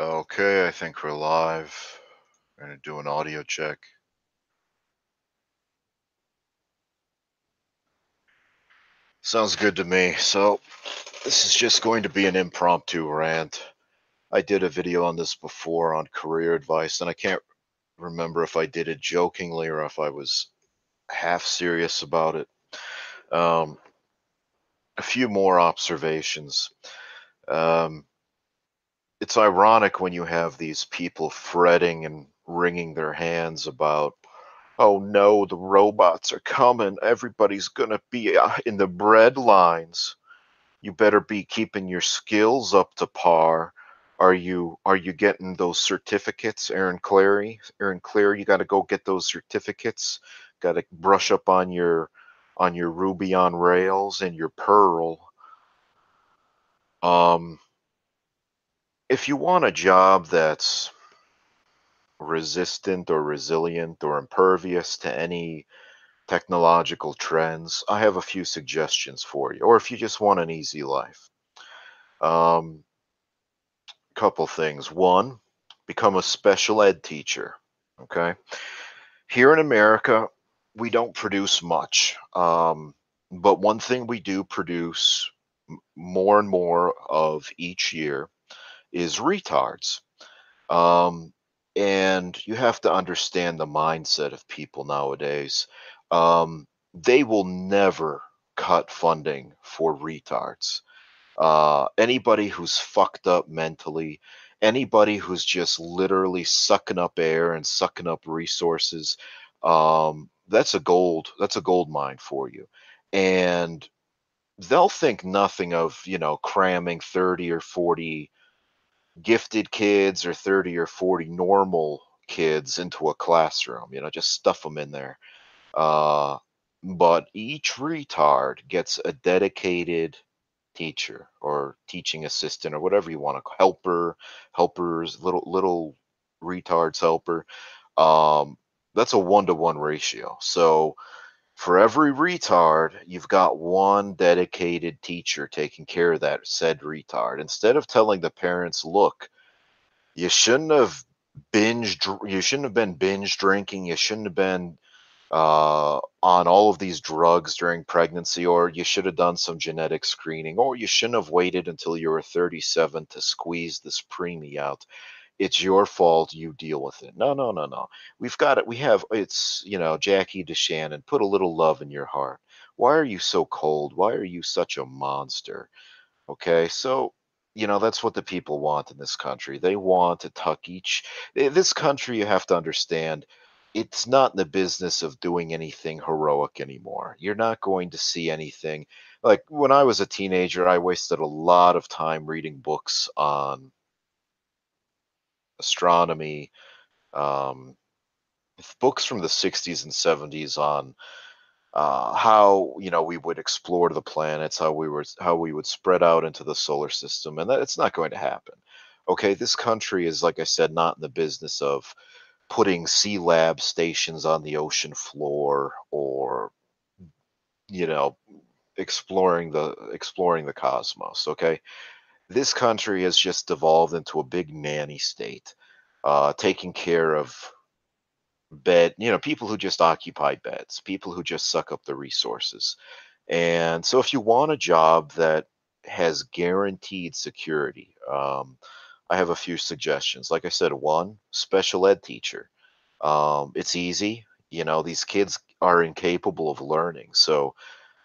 Okay, I think we're live. We're gonna do an audio check. Sounds good to me. So, this is just going to be an impromptu rant. I did a video on this before on career advice, and I can't remember if I did it jokingly or if I was half serious about it. Um, a few more observations. Um, it's ironic when you have these people fretting and wringing their hands about, oh no, the robots are coming. Everybody's going to be uh, in the bread lines. You better be keeping your skills up to par. Are you are you getting those certificates, Aaron Clarey Aaron Clarey, you got to go get those certificates. Got to brush up on your on your Ruby on Rails and your Perl. Um, if you want a job that's resistant or resilient or impervious to any technological trends, I have a few suggestions for you. Or if you just want an easy life, um, couple things. One, become a special ed teacher. Okay, here in America, we don't produce much, um, but one thing we do produce more and more of each year is retards. Um, and you have to understand the mindset of people nowadays. Um, they will never cut funding for retards. Uh, anybody who's fucked up mentally, anybody who's just literally sucking up air and sucking up resources, um, that's a gold. That's a gold mine for you. And they'll think nothing of you know cramming 30 or 40 gifted kids or 30 or 40 normal kids into a classroom you know just stuff them in there. Uh, but each retard gets a dedicated teacher or teaching assistant or whatever you want to helper helpers little little retards helper. Um, that's a one-to-one ratio. So for every retard, you've got one dedicated teacher taking care of that said retard. Instead of telling the parents, look, you shouldn't have binge, you shouldn't have been binge drinking, you shouldn't have been uh, on all of these drugs during pregnancy, or you should have done some genetic screening, or you shouldn't have waited until you were 37 to squeeze this preemie out it's your fault you deal with it. No no no no. We've got it we have it's you know jackie deshannon put a little love in your heart. Why are you so cold? Why are you such a monster? Okay so you know that's what the people want in this country. They want to tuck each eh, this country you have to understand it's not in the business of doing anything heroic anymore. You're not going to see anything like when i was a teenager i wasted a lot of time reading books on astronomy, um, books from the 60s and 70s on uh, how you know we would explore the planets, how we were how we would spread out into the solar system, and that it's not going to happen. Okay, this country is, like I said, not in the business of putting sea lab stations on the ocean floor or you know exploring the exploring the cosmos. Okay, this country has just devolved into a big nanny state, uh, taking care of bed, you know, people who just occupy beds, people who just suck up the resources. And so, if you want a job that has guaranteed security, um, I have a few suggestions. Like I said, one special ed teacher. Um, it's easy. You know, these kids are incapable of learning. So,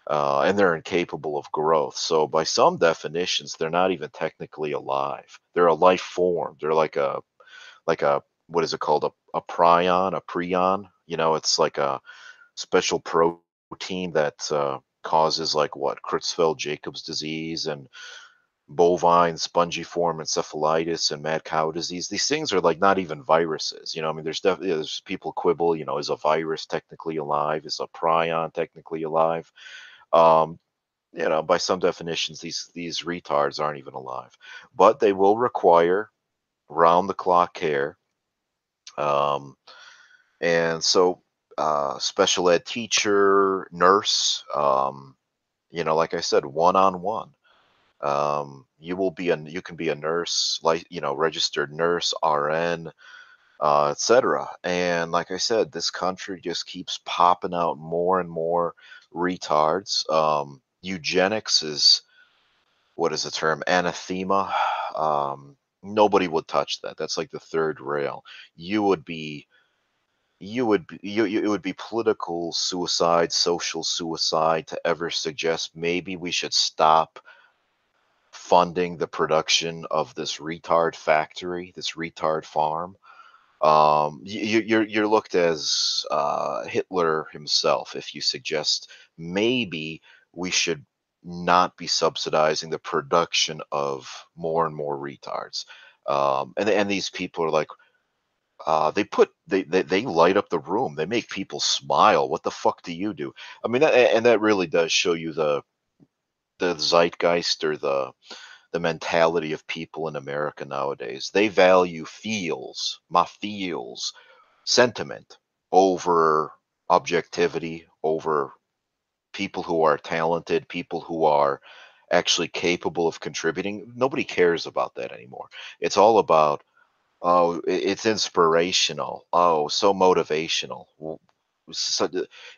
uh, and they're incapable of growth. So, by some definitions, they're not even technically alive. They're a life form. They're like a, like a, what is it called? A, a prion, a prion. You know, it's like a special protein that uh, causes like what Creutzfeldt-Jakobs disease and bovine spongiform encephalitis and mad cow disease. These things are like not even viruses. You know, I mean, there's definitely there's people quibble. You know, is a virus technically alive? Is a prion technically alive? Um, you know, by some definitions, these these retards aren't even alive, but they will require round the clock care. Um, and so, uh, special ed teacher, nurse, um, you know, like I said, one on one. Um, you will be a you can be a nurse, like you know, registered nurse, RN, uh, etc. And like I said, this country just keeps popping out more and more retards. Um, eugenics is what is the term? Anathema. Um, nobody would touch that. That's like the third rail. You would be you would be, you, you it would be political suicide, social suicide to ever suggest maybe we should stop funding the production of this retard factory, this retard farm. Um, you, you're you're looked as uh, Hitler himself if you suggest maybe we should not be subsidizing the production of more and more retards. Um, and and these people are like, uh, they put they, they they light up the room. They make people smile. What the fuck do you do? I mean, that, and that really does show you the the zeitgeist or the the mentality of people in America nowadays. They value feels, my feels, sentiment over objectivity, over people who are talented, people who are actually capable of contributing. Nobody cares about that anymore. It's all about oh, it's inspirational. Oh, so motivational. So,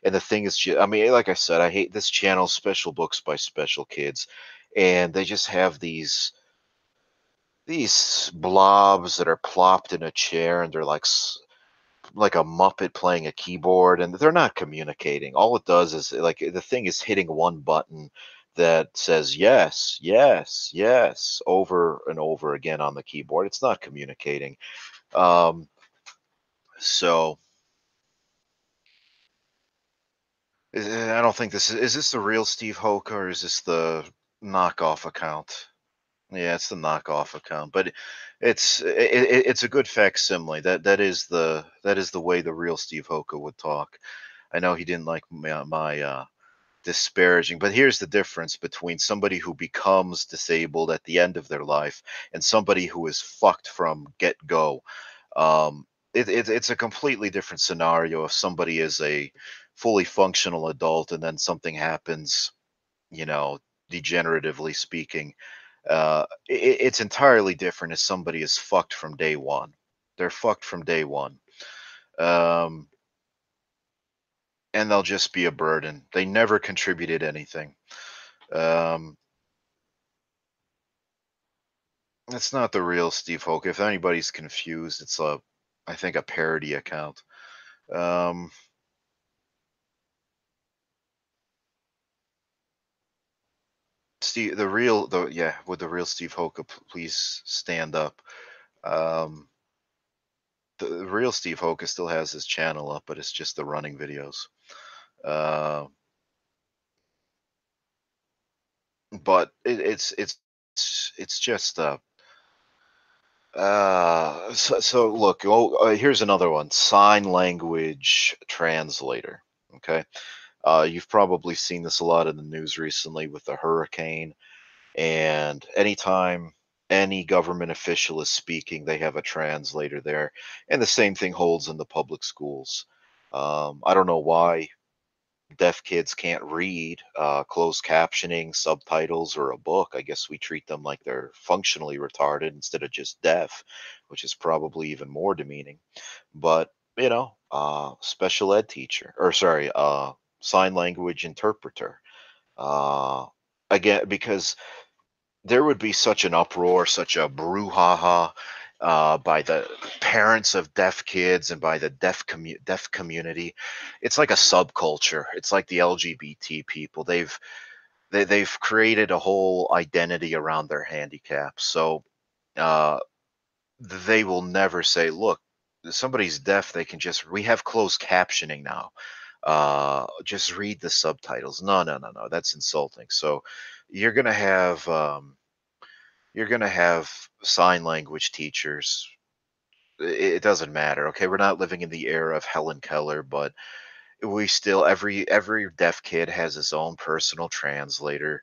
and the thing is, I mean, like I said, I hate this channel, Special Books by Special Kids, and they just have these these blobs that are plopped in a chair, and they're like like a muppet playing a keyboard and they're not communicating. All it does is like the thing is hitting one button that says yes yes yes over and over again on the keyboard. It's not communicating. Um, so i don't think this is is this the real steve hoka or is this the knockoff account yeah it's the knockoff account but it's it, it's a good facsimile. That that is the that is the way the real Steve Hoka would talk. I know he didn't like my, my uh, disparaging, but here's the difference between somebody who becomes disabled at the end of their life and somebody who is fucked from get go. Um, it, it, it's a completely different scenario if somebody is a fully functional adult and then something happens, you know, degeneratively speaking uh, it, it's entirely different if somebody is fucked from day one. They're fucked from day one. Um, and they'll just be a burden. They never contributed anything. Um, it's not the real Steve Hoka. If anybody's confused, it's a, I think, a parody account. Um, Steve, the real, the yeah, would the real Steve Hoka please stand up? Um, the, the real Steve Hoka still has his channel up, but it's just the running videos. Uh, but it, it's it's it's just uh, uh so, so look oh uh, here's another one sign language translator okay uh, you've probably seen this a lot in the news recently with the hurricane. And anytime any government official is speaking, they have a translator there. And the same thing holds in the public schools. Um, I don't know why deaf kids can't read uh, closed captioning, subtitles, or a book. I guess we treat them like they're functionally retarded instead of just deaf, which is probably even more demeaning. But, you know, uh, special ed teacher, or sorry, uh, sign language interpreter. Uh, again, because there would be such an uproar, such a brouhaha uh, by the parents of deaf kids and by the deaf commu- deaf community. It's like a subculture. It's like the LGBT people. They've they, they've created a whole identity around their handicap. So uh, they will never say, "Look, somebody's deaf. They can just we have closed captioning now." Uh, just read the subtitles. No, no, no, no. That's insulting. So you're gonna have um, you're gonna have sign language teachers. It, it doesn't matter. Okay, we're not living in the era of Helen Keller, but we still every every deaf kid has his own personal translator.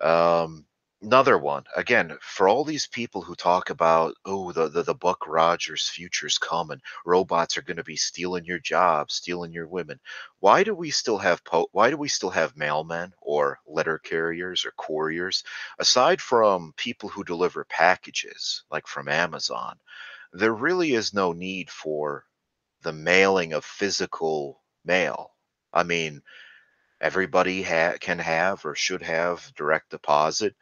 Um, another one again for all these people who talk about oh the, the the buck rogers future's coming. Robots are going to be stealing your jobs stealing your women. Why do we still have po- why do we still have mailmen or letter carriers or couriers? Aside from people who deliver packages like from amazon there really is no need for the mailing of physical mail. I mean everybody ha- can have or should have direct deposit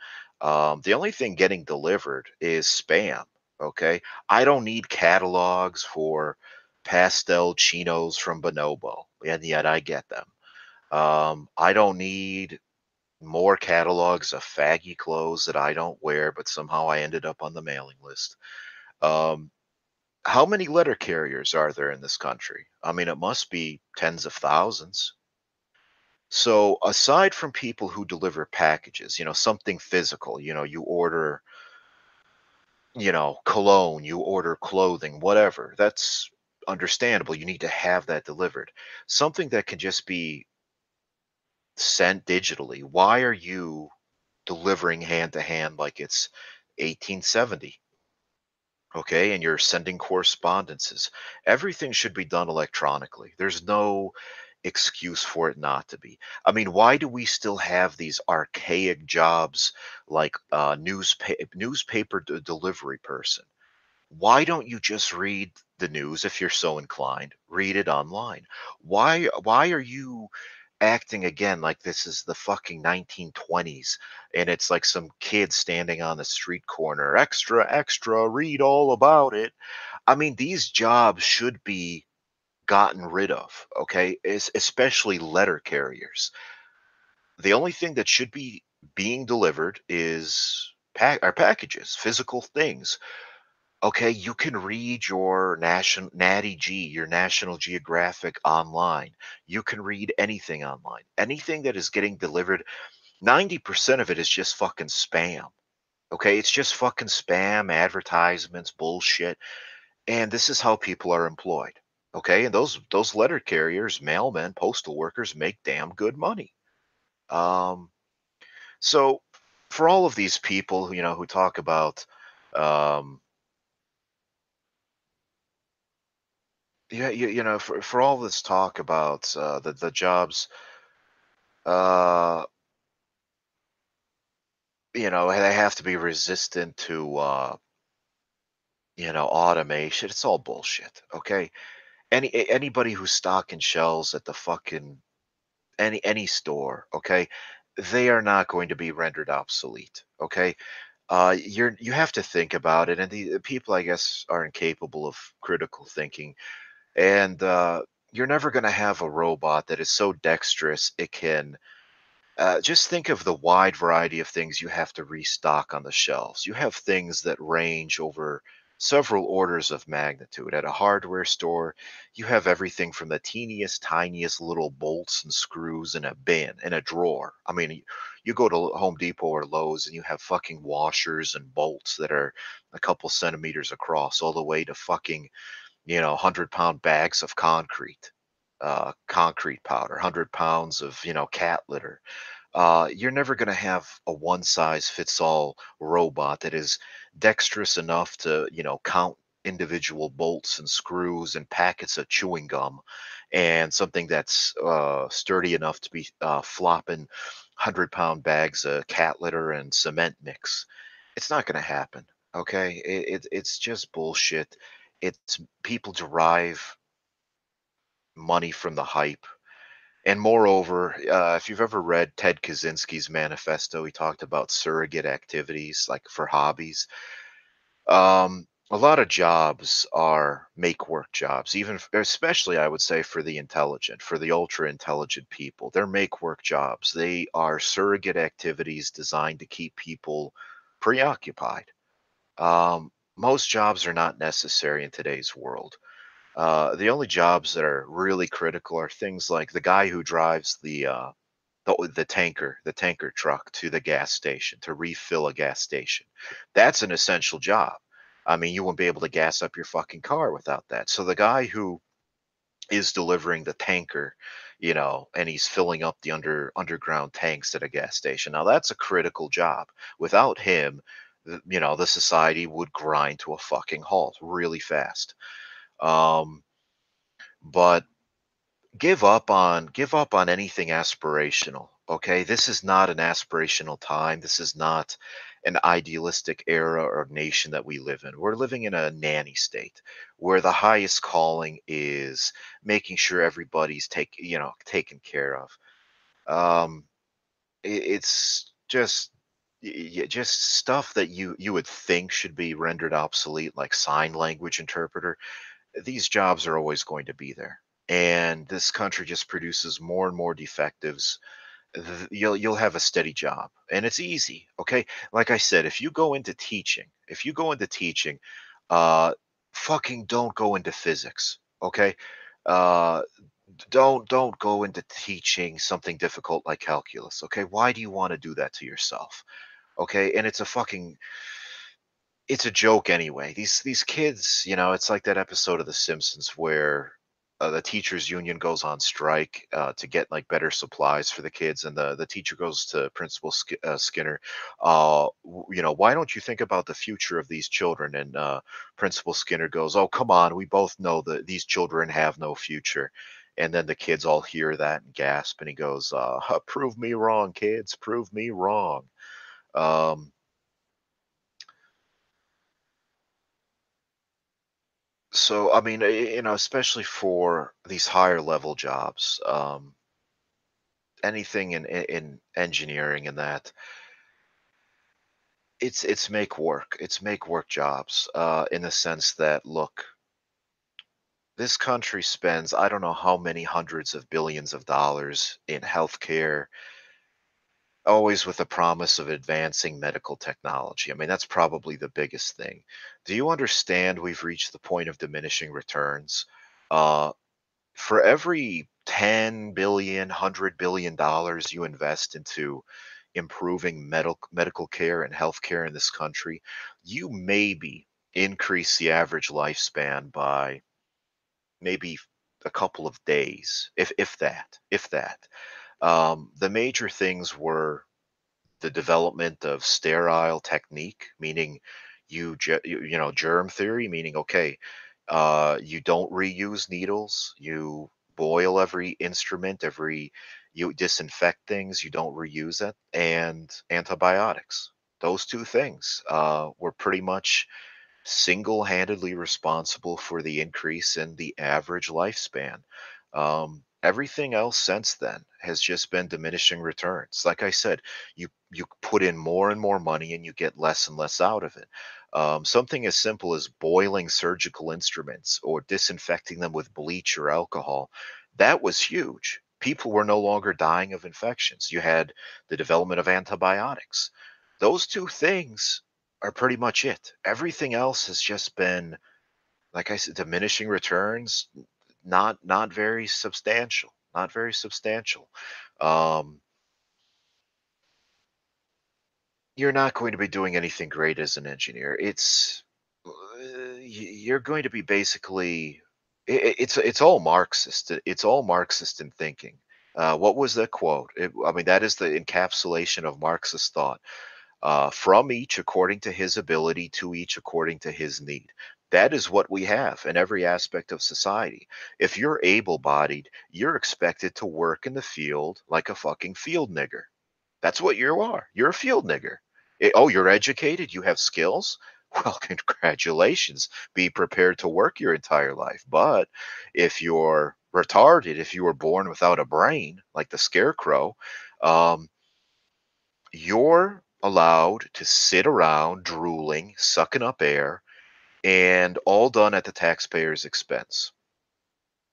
um, the only thing getting delivered is spam. Okay. I don't need catalogs for pastel chinos from Bonobo, and yet I get them. Um, I don't need more catalogs of faggy clothes that I don't wear, but somehow I ended up on the mailing list. Um, how many letter carriers are there in this country? I mean, it must be tens of thousands. So aside from people who deliver packages, you know, something physical, you know, you order, you know, cologne, you order clothing, whatever. That's understandable. You need to have that delivered. Something that can just be sent digitally. Why are you delivering hand to hand like it's 1870? Okay, and you're sending correspondences. Everything should be done electronically. There's no excuse for it not to be. I mean, why do we still have these archaic jobs like uh, newspaper newspaper d- delivery person? Why don't you just read the news if you're so inclined? Read it online. Why why are you acting again like this is the fucking 1920s and it's like some kid standing on the street corner extra extra read all about it i mean these jobs should be gotten rid of, okay? Es- especially letter carriers. The only thing that should be being delivered is pack our packages, physical things. Okay, you can read your national Natty G, your National Geographic online. You can read anything online. Anything that is getting delivered, 90% of it is just fucking spam. Okay, it's just fucking spam, advertisements, bullshit. And this is how people are employed. Okay, and those those letter carriers, mailmen, postal workers make damn good money. Um, so for all of these people, you know, who talk about, um, yeah, you, you know, for for all this talk about uh, the the jobs, uh, you know, they have to be resistant to, uh, you know, automation. It's all bullshit. Okay, any anybody who's stocking shelves at the fucking any any store, okay, they are not going to be rendered obsolete. Okay, uh, you're you have to think about it, and the, the people, I guess, are incapable of critical thinking, and uh, you're never going to have a robot that is so dexterous it can. Uh, just think of the wide variety of things you have to restock on the shelves. You have things that range over several orders of magnitude. At a hardware store, you have everything from the teeniest, tiniest little bolts and screws in a bin, in a drawer. I mean, you go to Home Depot or Lowe's and you have fucking washers and bolts that are a couple centimeters across, all the way to fucking, you know, 100 pound bags of concrete. Uh, concrete powder, 100 pounds of, you know, cat litter uh, you're never going to have a one size fits all robot that is dexterous enough to, you know, count individual bolts and screws and packets of chewing gum and something that's uh, sturdy enough to be uh, flopping 100 pound bags of cat litter and cement mix. It's not going to happen. Okay. It, it, it's just bullshit. It's people derive money from the hype and moreover, uh, if you've ever read Ted Kaczynski's manifesto, he talked about surrogate activities like for hobbies. Um, a lot of jobs are make work jobs, even especially I would say for the intelligent, for the ultra intelligent people. They're make work jobs. They are surrogate activities designed to keep people preoccupied. Um, most jobs are not necessary in today's world. Uh, the only jobs that are really critical are things like the guy who drives the uh, the, the tanker, the tanker truck to the gas station to refill a gas station. That's an essential job. I mean, you won't be able to gas up your fucking car without that. So the guy who is delivering the tanker, you know, and he's filling up the under underground tanks at a gas station. Now that's a critical job. Without him, you know, the society would grind to a fucking halt really fast. Um, but give up on give up on anything aspirational. Okay, this is not an aspirational time. This is not an idealistic era or nation that we live in. We're living in a nanny state where the highest calling is making sure everybody's take you know taken care of. Um, it, it's just just stuff that you you would think should be rendered obsolete, like sign language interpreter. These jobs are always going to be there, and this country just produces more and more defectives you'll you'll have a steady job and it's easy okay? Like i said if you go into teaching if you go into teaching uh fucking don't go into physics okay? Uh don't don't go into teaching something difficult like calculus okay? Why do you want to do that to yourself okay? And it's a fucking it's a joke anyway. These these kids you know it's like that episode of the simpsons where uh, the teachers union goes on strike uh, to get like better supplies for the kids and the the teacher goes to principal Sk- uh, skinner uh you know why don't you think about the future of these children? And uh principal skinner goes oh come on we both know that these children have no future. And then the kids all hear that and gasp and he goes uh prove me wrong kids prove me wrong. Um so i mean you know especially for these higher level jobs um anything in in in engineering and that it's it's make work it's make work jobs uh in the sense that look this country spends i don't know how many hundreds of billions of dollars in healthcare always with the promise of advancing medical technology. I mean that's probably the biggest thing. Do you understand we've reached the point of diminishing returns? Uh for every 10 billion 100 billion dollars you invest into improving medical medical care and healthcare in this country you maybe increase the average lifespan by maybe a couple of days if if that if that um, the major things were the development of sterile technique meaning you you know germ theory meaning okay uh, you don't reuse needles. You boil every instrument, every you disinfect things. You don't reuse it, and antibiotics. Those two things uh, were pretty much single-handedly responsible for the increase in the average lifespan. Um, everything else since then has just been diminishing returns. Like I said, you you put in more and more money and you get less and less out of it. Um, something as simple as boiling surgical instruments or disinfecting them with bleach or alcohol, that was huge. People were no longer dying of infections. You had the development of antibiotics. Those two things are pretty much it. Everything else has just been, like I said, diminishing returns, not not very substantial, not very substantial. Um, you're not going to be doing anything great as an engineer. It's uh, you're going to be basically it's it's all Marxist. It's all Marxist in thinking. Uh, what was the quote? It, I mean, that is the encapsulation of Marxist thought. Uh, from each according to his ability, to each according to his need. That is what we have in every aspect of society. If you're able bodied, you're expected to work in the field like a fucking field nigger. That's what you are. You're a field nigger. Eh, oh, you're educated, you have skills. Well, congratulations. Be prepared to work your entire life. But if you're retarded, if you were born without a brain, like the scarecrow, um, you're allowed to sit around drooling, sucking up air, and all done at the taxpayer's expense.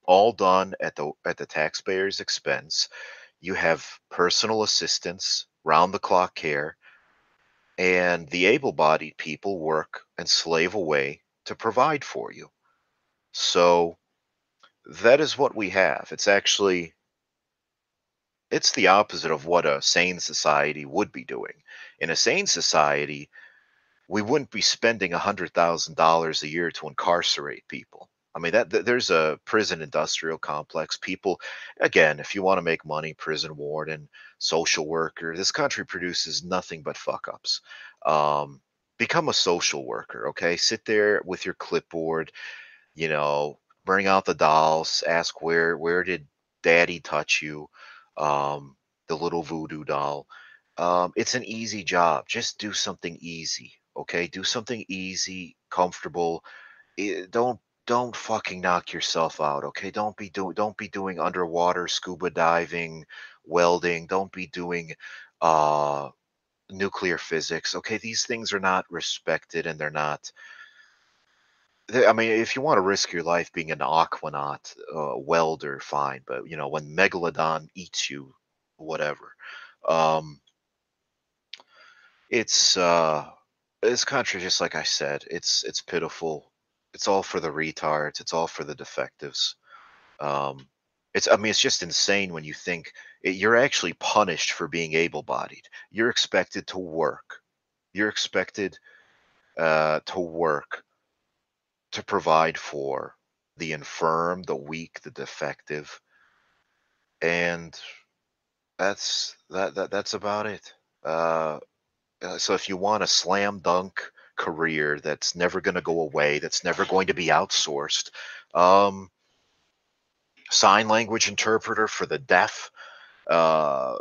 All done at the at the taxpayer's expense. You have personal assistance, round the clock care, and the able-bodied people work and slave away to provide for you. So that is what we have. It's actually it's the opposite of what a sane society would be doing. In a sane society, we wouldn't be spending $100,000 a year to incarcerate people. I mean that th- there's a prison industrial complex. People, again, if you want to make money, prison warden, social worker. This country produces nothing but fuck ups. Um, become a social worker, okay? Sit there with your clipboard, you know, bring out the dolls, ask where where did daddy touch you, um, the little voodoo doll. Um, it's an easy job. Just do something easy, okay? Do something easy, comfortable. Eh, don't don't fucking knock yourself out, okay? Don't be doing don't be doing underwater scuba diving, welding. Don't be doing uh nuclear physics. Okay, these things are not respected and they're not I mean, if you want to risk your life being an aquanaut, uh, welder, fine. But you know, when Megalodon eats you, whatever. Um, it's uh, this country, just like I said, it's it's pitiful. It's all for the retards. It's all for the defectives. Um, it's I mean, it's just insane when you think it, you're actually punished for being able-bodied. You're expected to work. You're expected uh, to work to provide for the infirm, the weak, the defective, and that's that, that that's about it. Uh, uh, so if you want a slam dunk career that's never going to go away, that's never going to be outsourced, um, sign language interpreter for the deaf, uh,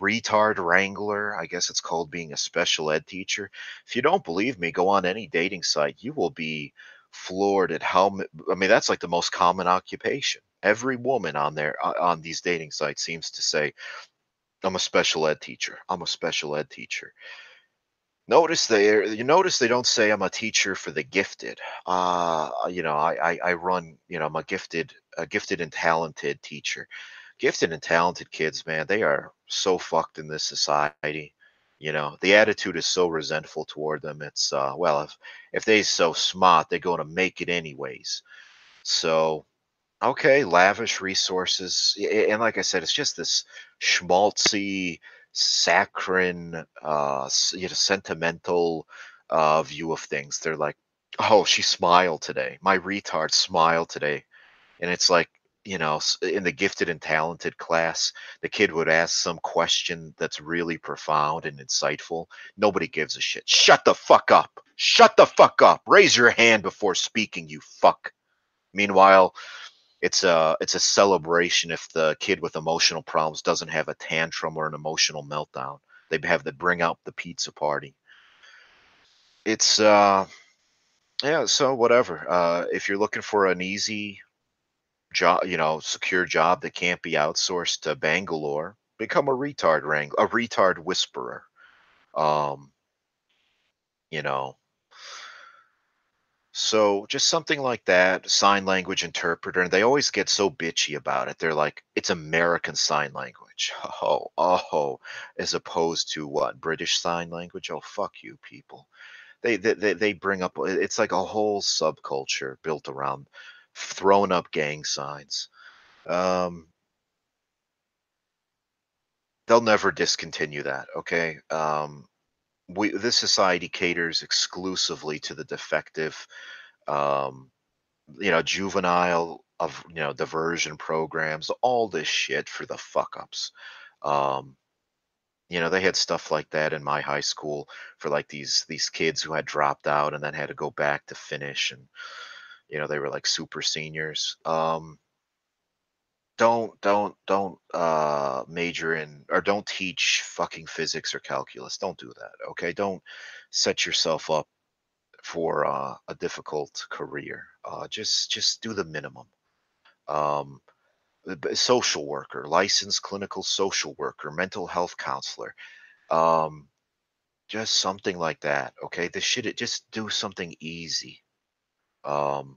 retard wrangler. I guess it's called being a special ed teacher. If you don't believe me, go on any dating site. You will be floored at how I mean, that's like the most common occupation. Every woman on there uh, on these dating sites seems to say, "I'm a special ed teacher. I'm a special ed teacher." Notice they you notice they don't say I'm a teacher for the gifted. Uh, you know, I, I I run. You know, I'm a gifted a gifted and talented teacher gifted and talented kids, man, they are so fucked in this society. You know, the attitude is so resentful toward them. It's uh, well, if if they so smart, they're going to make it anyways. So okay, lavish resources, and like I said, it's just this schmaltzy, saccharine, uh, you know, sentimental uh, view of things. They're like, oh, she smiled today. My retard smiled today. And it's like you know in the gifted and talented class the kid would ask some question that's really profound and insightful. Nobody gives a shit. Shut the fuck up. Shut the fuck up. Raise your hand before speaking you fuck. Meanwhile it's a it's a celebration if the kid with emotional problems doesn't have a tantrum or an emotional meltdown. They have to bring out the pizza party. It's uh yeah so whatever. Uh if you're looking for an easy job, you know, secure job that can't be outsourced to Bangalore, become a retard wrangler, a retard whisperer. Um, you know, so just something like that, sign language interpreter, and they always get so bitchy about it. They're like, it's American Sign Language. Oh, oh, as opposed to what? British Sign Language? Oh, fuck you, people. They they they, bring up it's like a whole subculture built around throwing up gang signs. Um, they'll never discontinue that. Okay. Um, we this society caters exclusively to the defective, um, you know, juvenile of you know diversion programs, all this shit for the fuck ups. Um, you know, they had stuff like that in my high school for like these these kids who had dropped out and then had to go back to finish, and you know they were like super seniors. Um, don't don't don't uh major in or don't teach fucking physics or calculus don't do that okay? Don't set yourself up for uh, a difficult career uh just just do the minimum. Um social worker licensed clinical social worker mental health counselor um just something like that okay? This shit just do something easy. Um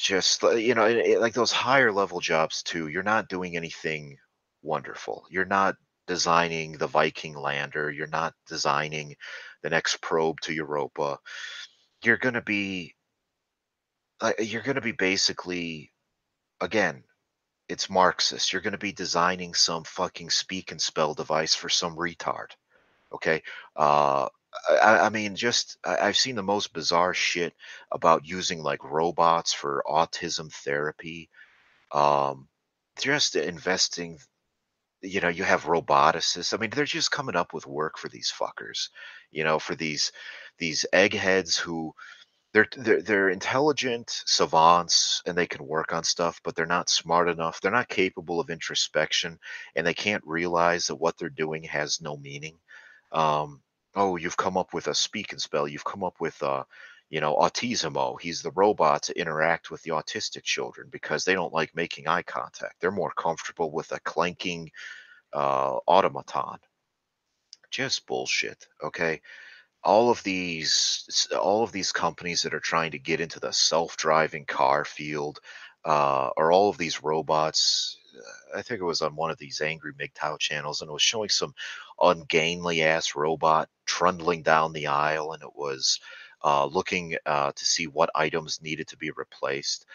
just you know, like those higher level jobs too. You're not doing anything wonderful. You're not designing the Viking lander. You're not designing the next probe to Europa. You're gonna be uh, you're gonna be basically again, it's Marxist. You're gonna be designing some fucking speak and spell device for some retard. Okay. Uh, I, I mean, just I, I've seen the most bizarre shit about using like robots for autism therapy. Um, just investing, you know, you have roboticists. I mean, they're just coming up with work for these fuckers, you know, for these these eggheads who they're they're they're intelligent savants and they can work on stuff, but they're not smart enough. They're not capable of introspection, and they can't realize that what they're doing has no meaning. Um, oh, you've come up with a speak and spell. You've come up with uh, you know, Autismo. He's the robot to interact with the autistic children because they don't like making eye contact. They're more comfortable with a clanking uh, automaton. Just bullshit. Okay all of these all of these companies that are trying to get into the self-driving car field uh, or all of these robots i think it was on one of these angry MGTOW channels and it was showing some ungainly ass robot trundling down the aisle and it was uh, looking uh, to see what items needed to be replaced.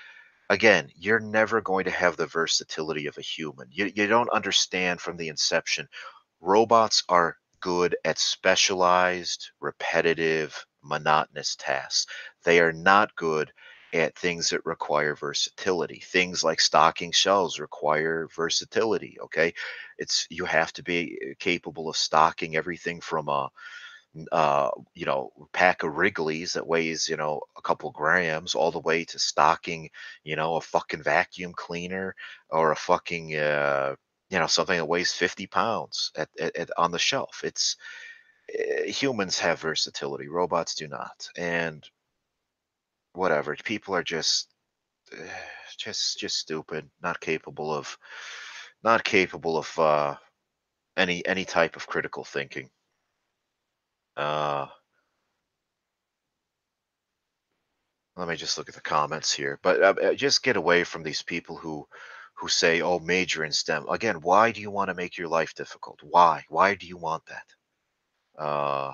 Again you're never going to have the versatility of a human. You, you don't understand from the inception. Robots are good at specialized, repetitive, monotonous tasks. They are not good at things that require versatility. Things like stocking shelves require versatility. Okay, it's you have to be uh, capable of stocking everything from a uh, you know pack of Wrigley's that weighs you know a couple grams all the way to stocking you know a fucking vacuum cleaner or a fucking uh, you know something that weighs 50 pounds at, at, at on the shelf it's uh, humans have versatility robots do not and whatever people are just uh, just just stupid not capable of not capable of uh any any type of critical thinking uh let me just look at the comments here but uh, just get away from these people who who say, oh, major in STEM. Again, why do you want to make your life difficult? Why? Why do you want that? Uh,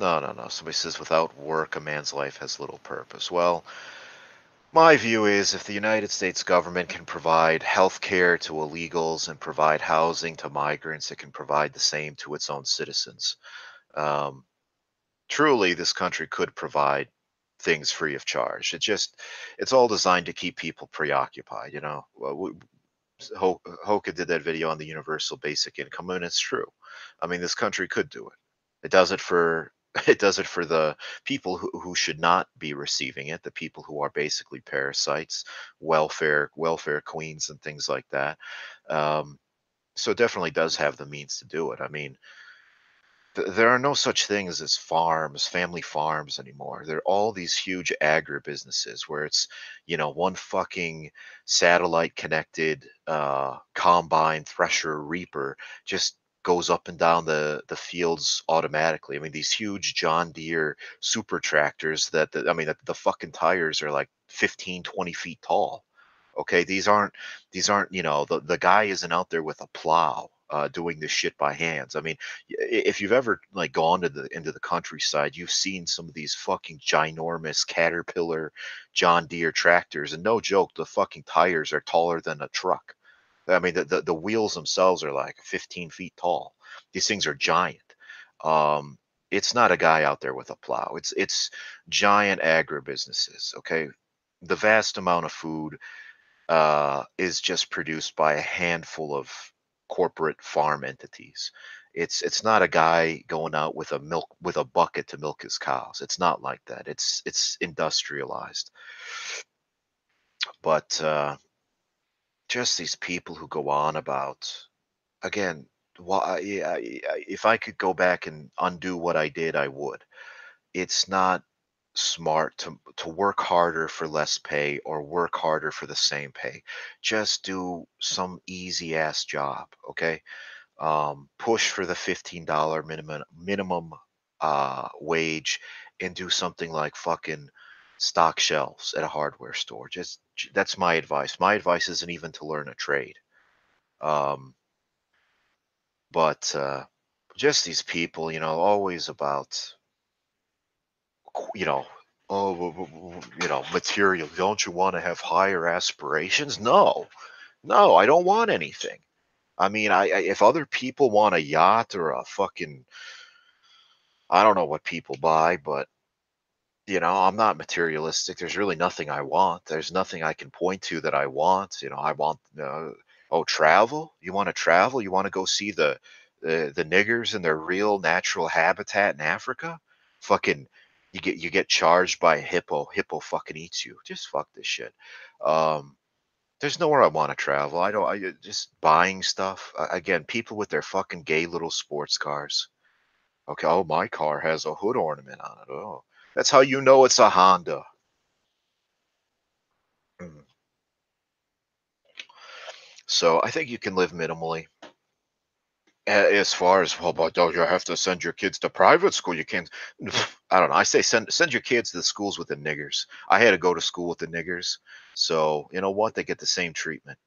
no, no, no. Somebody says without work, a man's life has little purpose. Well, my view is if the United States government can provide health care to illegals and provide housing to migrants, it can provide the same to its own citizens. Um, truly, this country could provide things free of charge. It just, it's all designed to keep people preoccupied. You know, Hoka did that video on the universal basic income, and it's true. I mean, this country could do it. It does it for it does it for the people who, who should not be receiving it the people who are basically parasites welfare welfare queens and things like that um, so it definitely does have the means to do it i mean th- there are no such things as farms family farms anymore there are all these huge agribusinesses where it's you know one fucking satellite connected uh, combine thresher reaper just goes up and down the the fields automatically. I mean, these huge John Deere super tractors that the, I mean, the, the fucking tires are like 15, 20 feet tall. Okay, these aren't these aren't you know the the guy isn't out there with a plow uh, doing this shit by hands. I mean, if you've ever like gone to the into the countryside, you've seen some of these fucking ginormous Caterpillar John Deere tractors, and no joke, the fucking tires are taller than a truck. I mean, the, the, the wheels themselves are like 15 feet tall. These things are giant. Um, it's not a guy out there with a plow. It's it's giant agribusinesses. Okay, the vast amount of food uh, is just produced by a handful of corporate farm entities. It's it's not a guy going out with a milk with a bucket to milk his cows. It's not like that. It's it's industrialized. But uh, just these people who go on about again why if i could go back and undo what i did i would. It's not smart to to work harder for less pay or work harder for the same pay. Just do some easy ass job okay? Um, push for the $15 minimum minimum uh, wage and do something like fucking stock shelves at a hardware store. Just That's my advice. My advice isn't even to learn a trade. Um, but uh, just these people, you know, always about, you know, oh, you know, material. Don't you want to have higher aspirations? No, no, I don't want anything. I mean, I, I if other people want a yacht or a fucking, I don't know what people buy, but you know, I'm not materialistic. There's really nothing I want. There's nothing I can point to that I want. You know, I want, uh, oh, travel. You want to travel? You want to go see the, the the niggers in their real natural habitat in Africa? Fucking, you get you get charged by a hippo. Hippo fucking eats you. Just fuck this shit. Um, there's nowhere I want to travel. I don't. I uh, just buying stuff uh, again. People with their fucking gay little sports cars. Okay. Oh, my car has a hood ornament on it. Oh, that's how you know it's a Honda. Mm. So I think you can live minimally. As far as well, but don't you have to send your kids to private school? You can't. I don't know. I say send send your kids to the schools with the niggers. I had to go to school with the niggers, so you know what? They get the same treatment.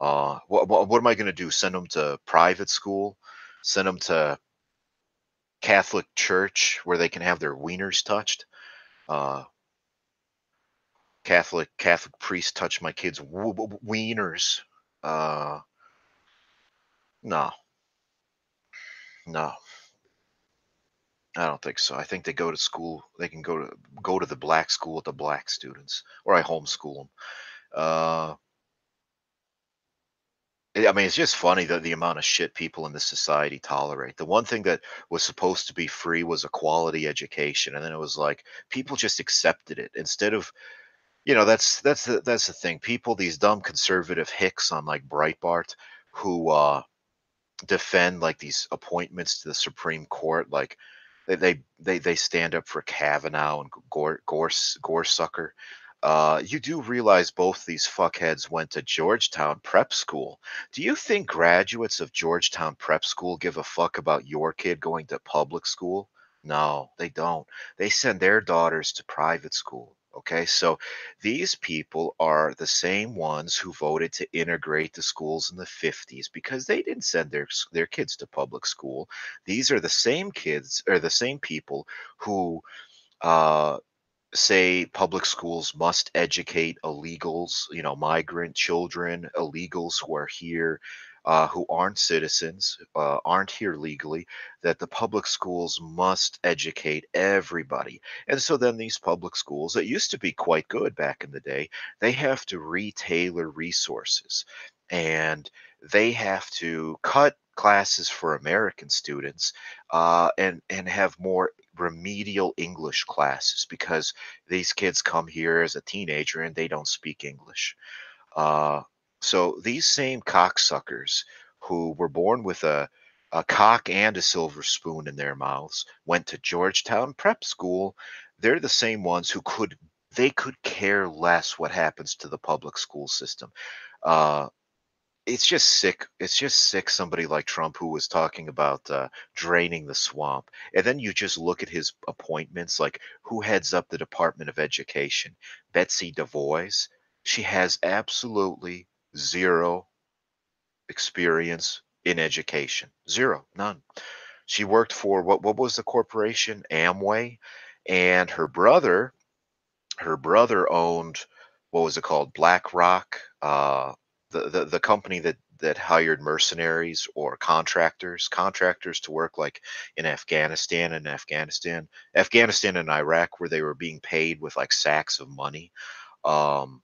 Uh, what what, what am I going to do? Send them to private school? Send them to Catholic church where they can have their wieners touched? Uh, Catholic Catholic priest touch my kids' wieners? Uh, no, no, I don't think so. I think they go to school. They can go to go to the black school with the black students, or I homeschool them. Uh, I mean, it's just funny that the amount of shit people in this society tolerate. The one thing that was supposed to be free was a quality education, and then it was like people just accepted it instead of, you know, that's that's the, that's the thing. People, these dumb conservative hicks on like Breitbart, who uh, defend like these appointments to the Supreme Court, like they they they, they stand up for Kavanaugh and Gore Gore Gorsucker. Uh, you do realize both these fuckheads went to Georgetown Prep School. Do you think graduates of Georgetown Prep School give a fuck about your kid going to public school? No, they don't. They send their daughters to private school. Okay, so these people are the same ones who voted to integrate the schools in the 50s because they didn't send their their kids to public school. These are the same kids or the same people who uh, say public schools must educate illegals, you know, migrant children, illegals who are here uh, who aren't citizens, uh, aren't here legally, that the public schools must educate everybody. And so then these public schools that used to be quite good back in the day, they have to retailor resources and they have to cut classes for American students uh, and and have more remedial English classes because these kids come here as a teenager and they don't speak English. Uh, so these same cocksuckers who were born with a, a cock and a silver spoon in their mouths went to Georgetown prep school. They're the same ones who could they could care less what happens to the public school system. Uh, it's just sick. It's just sick. Somebody like Trump who was talking about uh, draining the swamp, and then you just look at his appointments, like who heads up the Department of Education, Betsy DeVos. She has absolutely zero experience in education. Zero, none. She worked for what what was the corporation? Amway. And her brother, her brother owned what was it called? BlackRock, uh, the, the company that that hired mercenaries or contractors, contractors to work like in Afghanistan and Afghanistan, Afghanistan and Iraq, where they were being paid with like sacks of money. Um,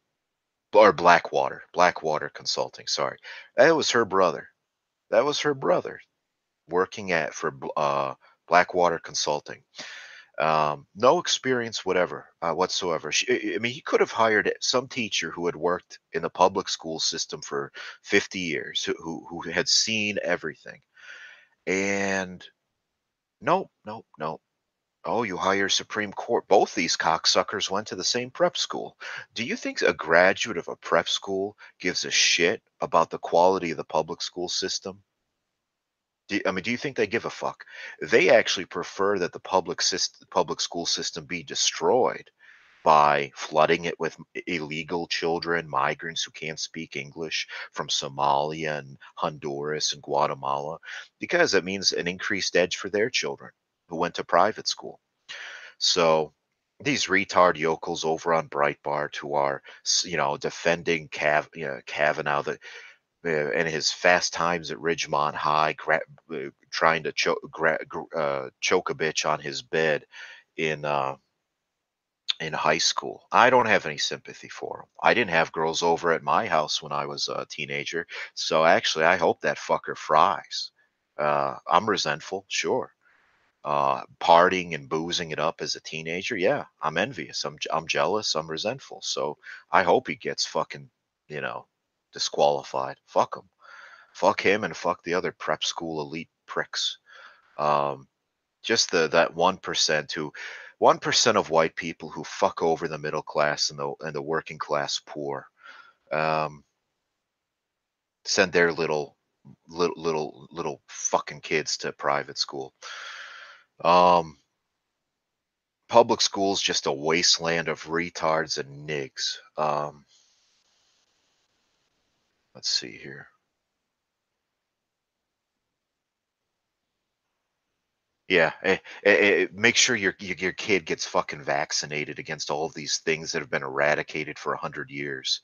or Blackwater, Blackwater Consulting. Sorry, that was her brother. That was her brother working at for uh, Blackwater Consulting. Um, no experience, whatever uh, whatsoever. She, I mean, he could have hired some teacher who had worked in the public school system for 50 years, who who, who had seen everything. And nope, nope, nope. Oh, you hire Supreme Court. Both these cocksuckers went to the same prep school. Do you think a graduate of a prep school gives a shit about the quality of the public school system? Do, I mean, do you think they give a fuck? They actually prefer that the public system, public school system be destroyed by flooding it with illegal children, migrants who can't speak English from Somalia and Honduras and Guatemala, because it means an increased edge for their children who went to private school. So these retard yokels over on Breitbart who are, you know, defending Cav, you know, Kavanaugh the, and his fast times at Ridgemont High, gra- uh, trying to cho- gra- uh, choke a bitch on his bed in uh, in high school. I don't have any sympathy for him. I didn't have girls over at my house when I was a teenager, so actually, I hope that fucker fries. Uh, I'm resentful, sure uh, partying and boozing it up as a teenager, yeah, I'm envious. I'm I'm jealous. I'm resentful. So I hope he gets fucking, you know, disqualified. Fuck him. Fuck him and fuck the other prep school elite pricks. Um, just the that one percent who, one percent of white people who fuck over the middle class and the and the working class poor. Um, send their little little little little fucking kids to private school. Um, public school's just a wasteland of retards and nigs. Um, let's see here. Yeah, eh, eh, eh, make sure your, your your kid gets fucking vaccinated against all of these things that have been eradicated for a hundred years.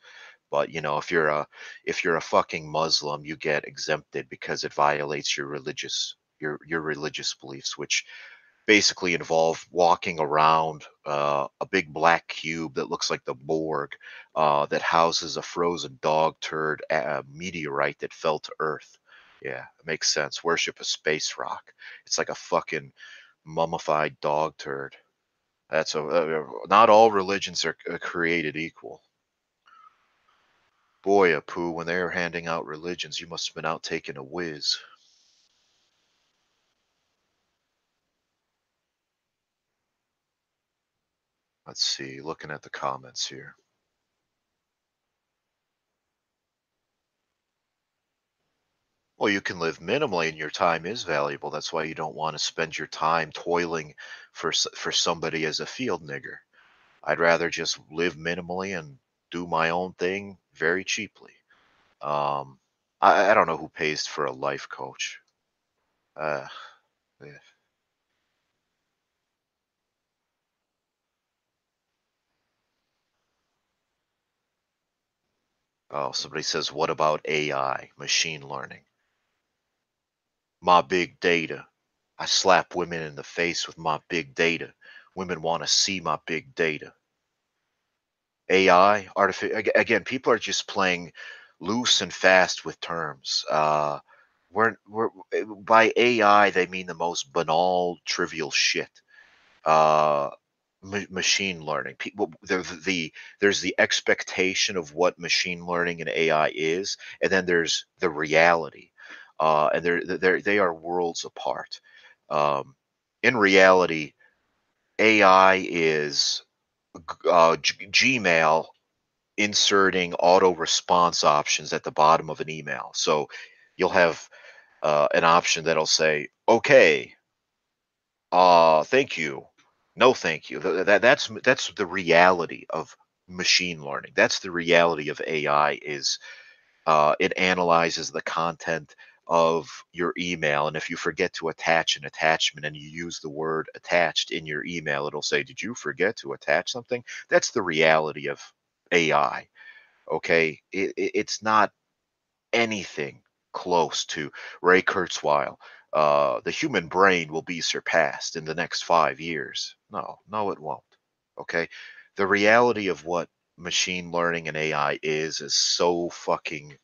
But you know, if you're a if you're a fucking Muslim, you get exempted because it violates your religious your your religious beliefs, which basically involve walking around uh, a big black cube that looks like the Borg uh, that houses a frozen dog turd a meteorite that fell to Earth. Yeah, it makes sense. Worship a space rock. It's like a fucking mummified dog turd. That's a. Uh, not all religions are uh, created equal. Boy, Apu, when they were handing out religions, you must have been out taking a whiz. Let's see, looking at the comments here. Well, you can live minimally and your time is valuable. That's why you don't want to spend your time toiling for for somebody as a field nigger. I'd rather just live minimally and do my own thing very cheaply. Um, I, I don't know who pays for a life coach. Uh, yeah. Oh, somebody says, what about AI, machine learning? My big data. I slap women in the face with my big data. Women want to see my big data. AI, artificial. Again, people are just playing loose and fast with terms. Uh, we're, we're by AI, they mean the most banal, trivial shit. Uh, ma- machine learning. People, the, the there's the expectation of what machine learning and AI is, and then there's the reality, uh, and they're they're they are worlds apart. Um, in reality, AI is uh, G- Gmail inserting auto response options at the bottom of an email. So you'll have uh, an option that'll say, "Okay, uh, thank you." No, thank you. That, that's that's the reality of machine learning. That's the reality of AI. Is uh, it analyzes the content of your email, and if you forget to attach an attachment and you use the word attached in your email, it'll say, "Did you forget to attach something?" That's the reality of AI. Okay, it, it's not anything close to Ray Kurzweil uh, the human brain will be surpassed in the next five years. No, no, it won't. Okay. The reality of what machine learning and AI is is so fucking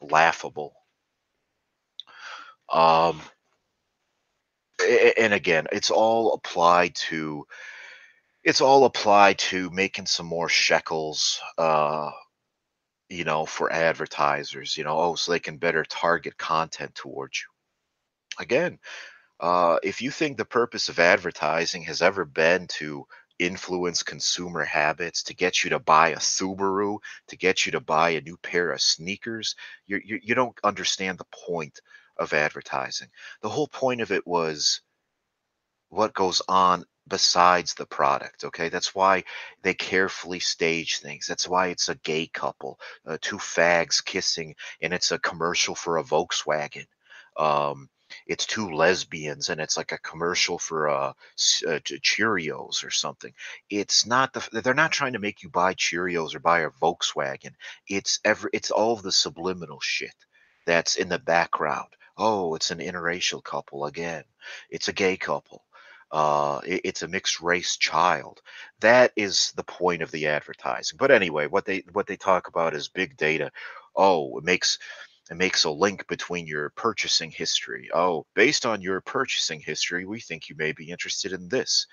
laughable. Um, and again, it's all applied to it's all applied to making some more shekels uh you know for advertisers you know oh so they can better target content towards you again, uh, if you think the purpose of advertising has ever been to influence consumer habits, to get you to buy a Subaru, to get you to buy a new pair of sneakers, you you, you don't understand the point of advertising. The whole point of it was what goes on besides the product. Okay, that's why they carefully stage things. That's why it's a gay couple, uh, two fags kissing, and it's a commercial for a Volkswagen. Um, it's two lesbians and it's like a commercial for uh, uh Cheerios or something. It's not the they're not trying to make you buy Cheerios or buy a Volkswagen. It's every it's all the subliminal shit that's in the background. Oh, it's an interracial couple again. It's a gay couple uh, it, it's a mixed race child. That is the point of the advertising. But anyway, what they what they talk about is big data. Oh, it makes it makes a link between your purchasing history. Oh, based on your purchasing history, we think you may be interested in this.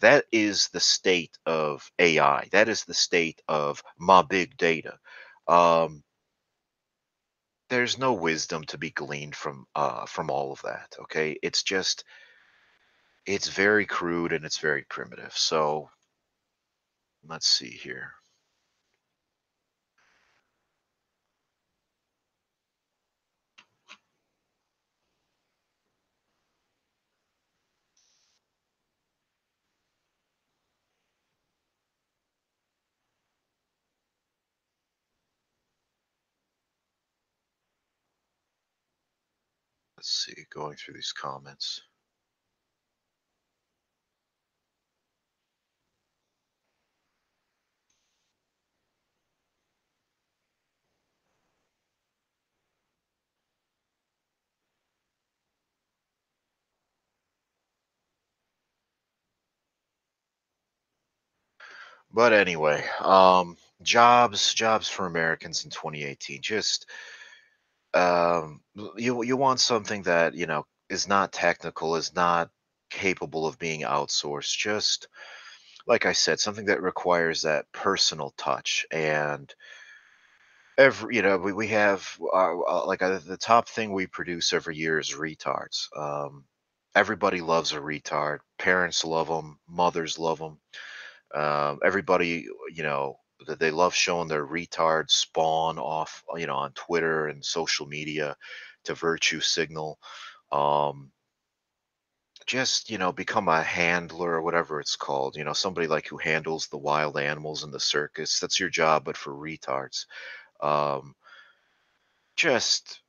That is the state of AI. That is the state of my big data. Um, there's no wisdom to be gleaned from uh, from all of that. Okay, it's just it's very crude and it's very primitive. So let's see here. Let's see, going through these comments. But anyway, um, jobs jobs for Americans in 2018. Just um, you you want something that you know is not technical, is not capable of being outsourced. Just like I said, something that requires that personal touch and every you know we, we have uh, uh, like uh, the top thing we produce every year is retards um, everybody loves a retard parents love them mothers love them um, everybody, you know, that they love showing their retard spawn off, you know, on Twitter and social media to virtue signal. Um, just you know become a handler or whatever it's called you know somebody like who handles the wild animals in the circus that's your job but for retards um just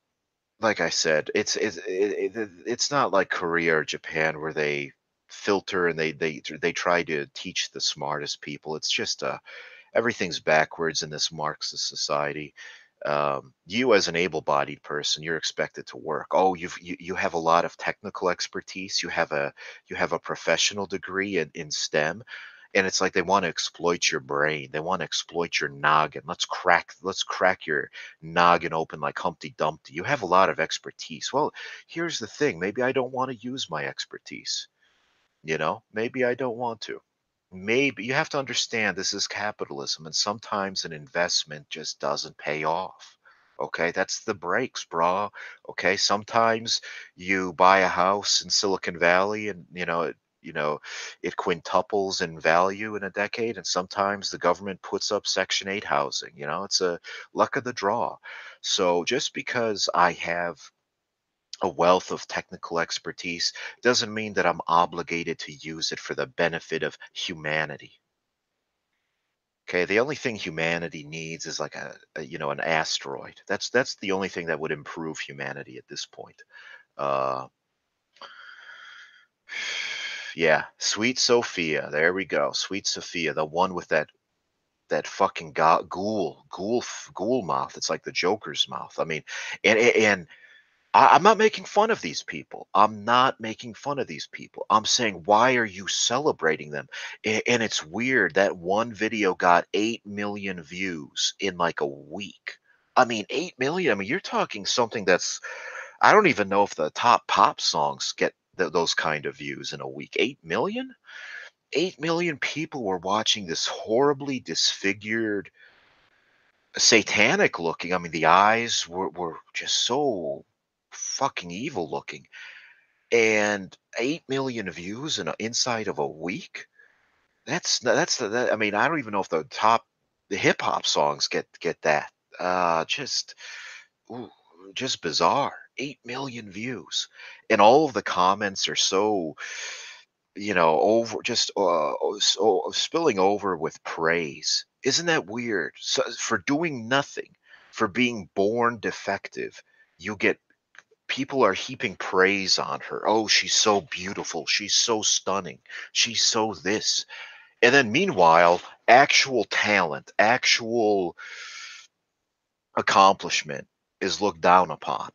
like i said it's it's it, it, it's not like korea or japan where they filter and they they they try to teach the smartest people. It's just uh, everything's backwards in this Marxist society. Um, you as an able-bodied person, you're expected to work. Oh, you've you, you have a lot of technical expertise. You have a you have a professional degree in, in STEM and it's like they want to exploit your brain they want to exploit your noggin let's crack let's crack your noggin open like humpty dumpty you have a lot of expertise well here's the thing maybe i don't want to use my expertise you know, maybe I don't want to. Maybe you have to understand this is capitalism, and sometimes an investment just doesn't pay off. Okay, that's the breaks, bro. Okay, sometimes you buy a house in Silicon Valley, and you know it, you know it quintuples in value in a decade, and sometimes the government puts up Section Eight housing. You know, it's a luck of the draw. So just because I have a wealth of technical expertise doesn't mean that I'm obligated to use it for the benefit of humanity. Okay, the only thing humanity needs is like a, a you know an asteroid. That's that's the only thing that would improve humanity at this point. Uh, yeah, Sweet Sophia. There we go. Sweet Sophia, the one with that that fucking go- ghoul, ghoul, ghoul mouth. It's like the Joker's mouth. I mean, and and I, am not making fun of these people. I'm not making fun of these people. I'm saying, why are you celebrating them? And, and it's weird that one video got 8 million views in like a week. I mean, 8 million. I mean, you're talking something that's, I don't even know if the top pop songs get th- those kind of views in a week. 8 million? 8 million people were watching this horribly disfigured, satanic looking. I mean, the eyes were, were just so fucking evil looking. And 8 million views in a, inside of a week? That's that's the that, I mean, I don't even know if the top the hip hop songs get get that. Uh just ooh, just bizarre. 8 million views. And all of the comments are so you know, over just uh, so spilling over with praise. Isn't that weird? So, for doing nothing, for being born defective, you get people are heaping praise on her. Oh, she's so beautiful. She's so stunning. She's so this. And then meanwhile, actual talent, actual accomplishment is looked down upon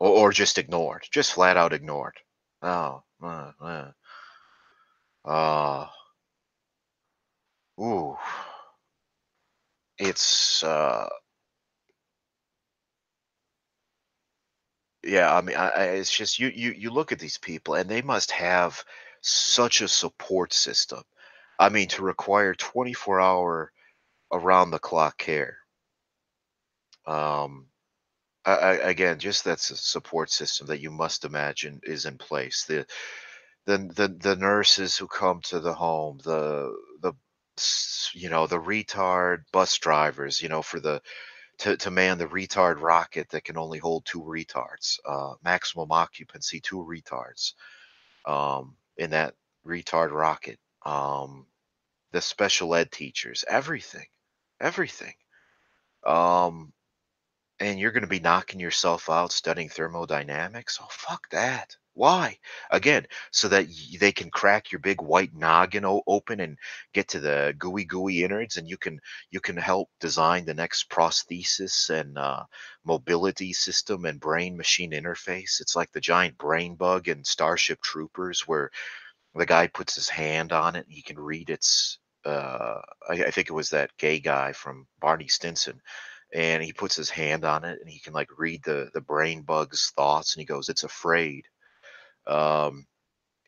or, or just ignored, just flat out ignored. Oh, uh, uh. Uh, ooh, it's uh, yeah. I mean, I, I, it's just you, you, you look at these people, and they must have such a support system. I mean, to require 24 hour around the clock care. Um, I, I, again, just that's a support system that you must imagine is in place. The the the the nurses who come to the home, the the you know the retard bus drivers, you know for the to, to man the retard rocket that can only hold two retards, uh, maximum occupancy two retards um, in that retard rocket. Um, the special ed teachers, everything, everything. Um, and you're going to be knocking yourself out studying thermodynamics. Oh, fuck that. Why? Again, so that they can crack your big white noggin open and get to the gooey gooey innards, and you can you can help design the next prosthesis and uh, mobility system and brain machine interface. It's like the giant brain bug in Starship Troopers, where the guy puts his hand on it and he can read its. Uh, I, I think it was that gay guy from Barney Stinson and he puts his hand on it and he can like read the the brain bug's thoughts and he goes it's afraid um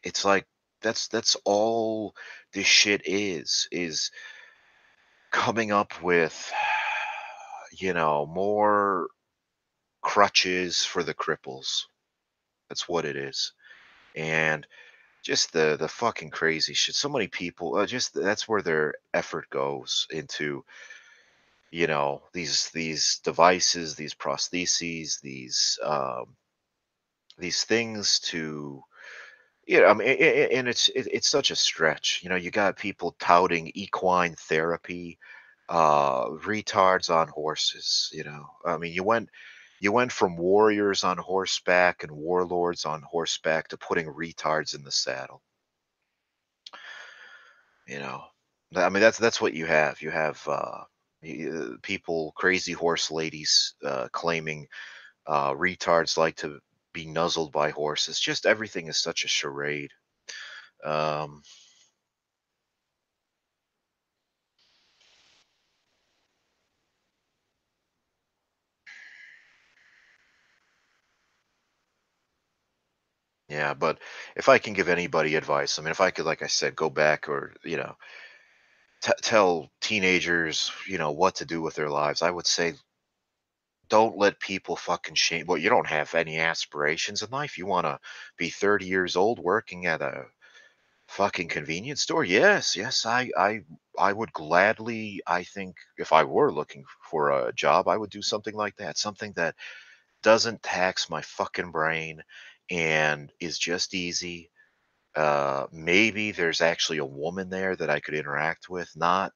it's like that's that's all this shit is is coming up with you know more crutches for the cripples. That's what it is. And just the the fucking crazy shit. So many people uh, just that's where their effort goes into you know these these devices these prostheses these um, these things to you know, I mean, and it's it's such a stretch. You know, you got people touting equine therapy, uh, retards on horses. You know, I mean, you went you went from warriors on horseback and warlords on horseback to putting retards in the saddle. You know, I mean, that's that's what you have. You have uh, uh, people, crazy horse ladies, uh, claiming uh, retards like to be nuzzled by horses. Just everything is such a charade. Um, yeah, but if I can give anybody advice, I mean, if I could, like I said, go back or you know, tell teenagers, you know, what to do with their lives, I would say don't let people fucking shame well you don't have any aspirations in life you want to be 30 years old working at a fucking convenience store? Yes yes i i i would gladly i think if i were looking for a job i would do something like that something that doesn't tax my fucking brain and is just easy. Uh maybe there's actually a woman there that i could interact with not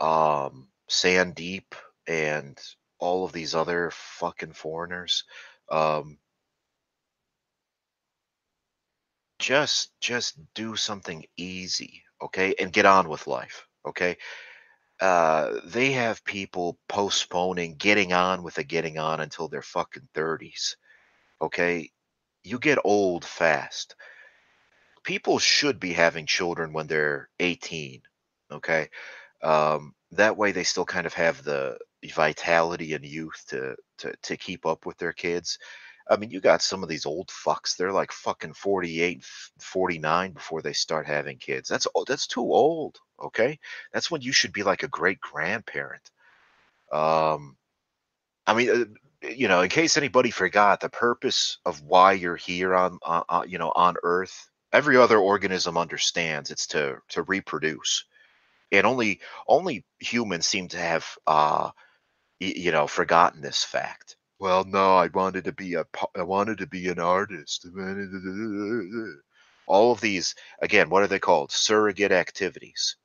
um Sandeep and all of these other fucking foreigners. Um, just just do something easy, okay, and get on with life, okay. Uh, they have people postponing getting on with the getting on until their fucking thirties. Okay, you get old fast. People should be having children when they're 18. Okay, um, that way they still kind of have the vitality and youth to to to keep up with their kids. I mean, you got some of these old fucks. They're like fucking 48, 49 before they start having kids. That's that's too old. Okay, that's when you should be like a great grandparent. Um, I mean, uh, you know, in case anybody forgot, the purpose of why you're here on, uh, uh, you know, on Earth, every other organism understands it's to to reproduce, and only only humans seem to have uh you know, forgotten this fact. Well, no, I wanted to be a, I wanted to be an artist. All of these, again, what are they called? Surrogate activities.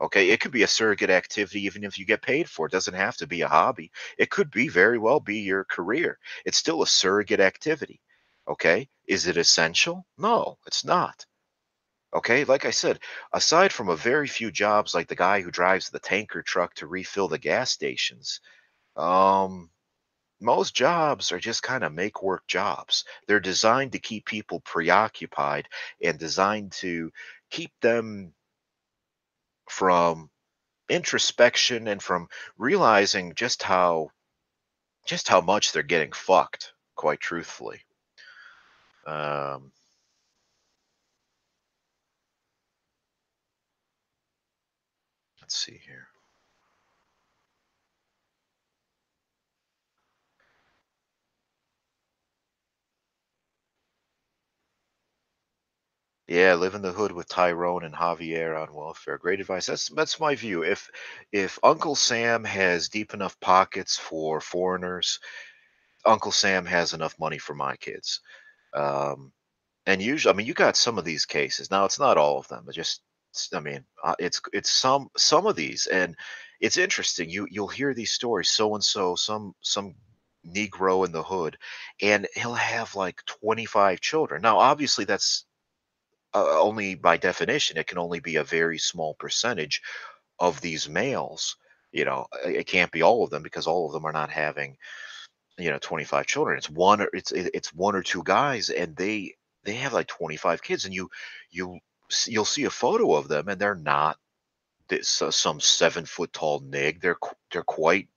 Okay, it could be a surrogate activity even if you get paid for it. Doesn't have to be a hobby. It could be very well be your career. It's still a surrogate activity. Okay, is it essential? No, it's not. Okay, like I said, aside from a very few jobs like the guy who drives the tanker truck to refill the gas stations, um, most jobs are just kind of make work jobs. They're designed to keep people preoccupied and designed to keep them from introspection and from realizing just how just how much they're getting fucked, quite truthfully. Um, let's see here. Yeah, live in the hood with Tyrone and Javier on welfare. Great advice. That's that's my view. If if Uncle Sam has deep enough pockets for foreigners, Uncle Sam has enough money for my kids. Um, and usually, I mean, you got some of these cases. Now, it's not all of them. It just, I mean, uh, it's it's some some of these, and it's interesting. You you'll hear these stories. So and so, some some Negro in the hood, and he'll have like 25 children. Now, obviously, that's uh, only by definition, it can only be a very small percentage of these males. You know, it it can't be all of them because all of them are not having you know 25 children. It's one or it's it's one or two guys and they they have like 25 kids and you you you'll see a photo of them and they're not this, uh, some seven foot tall nig. They're they're quite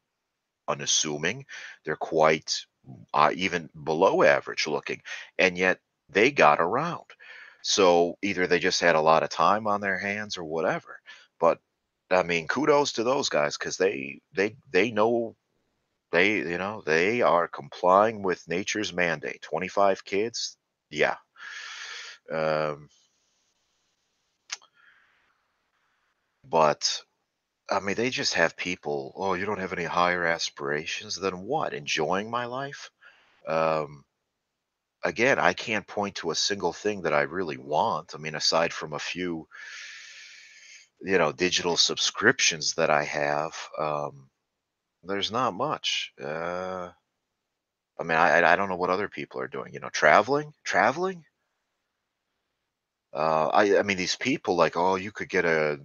unassuming. They're quite uh, even below average looking and yet they got around so either they just had a lot of time on their hands or whatever but i mean kudos to those guys because they they they know they, you know, they are complying with nature's mandate. 25 kids? Yeah. Um, but I mean, they just have people, oh, you don't have any higher aspirations than what? Enjoying my life? Um, again, I can't point to a single thing that I really want. I mean, aside from a few, you know, digital subscriptions that I have, um, there's not much. Uh, I mean, I I don't know what other people are doing. You know, traveling, traveling. Uh, I I mean, these people like, oh, you could get a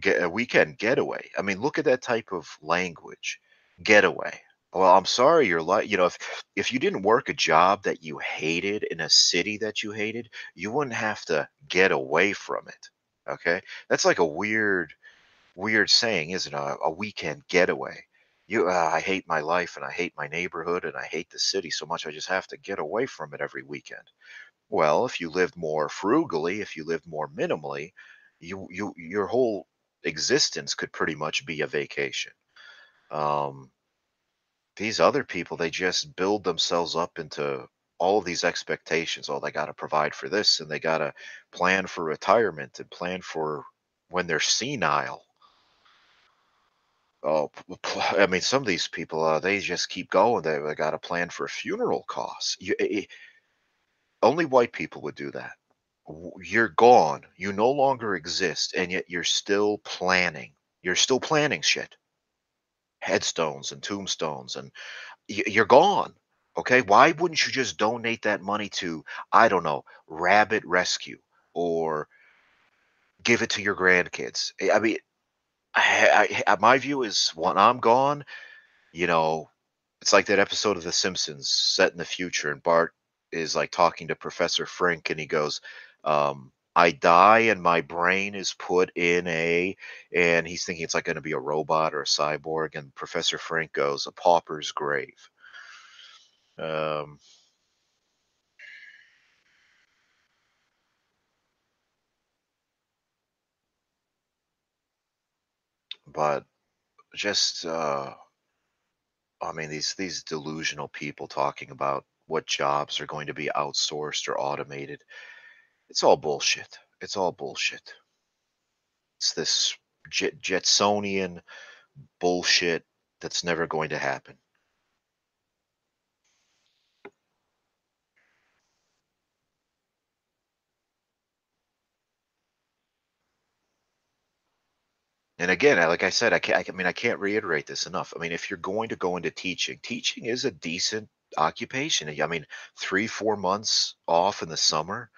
get a weekend getaway. I mean, look at that type of language, getaway. Well, I'm sorry, you're like, you know, if if you didn't work a job that you hated in a city that you hated, you wouldn't have to get away from it. Okay, that's like a weird, weird saying, isn't it? A, a weekend getaway. You, uh, I hate my life and I hate my neighborhood and I hate the city so much I just have to get away from it every weekend. Well, if you lived more frugally, if you lived more minimally, you you your whole existence could pretty much be a vacation. Um, these other people, they just build themselves up into all of these expectations. Oh, they got to provide for this, and they got to plan for retirement and plan for when they're senile. Oh, I mean, some of these people, uh, they just keep going. They, they got to plan for funeral costs. You, i i- only white people would do that. you're gone. You no longer exist, and yet you're still planning. You're still planning shit, headstones and tombstones, and you're gone. Okay, why wouldn't you just donate that money to, I don't know, rabbit rescue or give it to your grandkids? I I mean, I, I, my view is when I'm gone, you know, it's like that episode of The Simpsons set in the future, and Bart is like talking to Professor Frink, and he goes, um, "I die, and my brain is put in a," and he's thinking it's like going to be a robot or a cyborg, and Professor Frink goes, "A pauper's grave." Um, but just, uh, I mean, these these delusional people talking about what jobs are going to be outsourced or automated. It's all bullshit. It's all bullshit. It's this Jet- Jetsonian bullshit that's never going to happen. And again, like I said, I can't. I mean, I can't reiterate this enough. I mean, if you're going to go into teaching, teaching is a decent occupation. I mean, three, four months off in the summer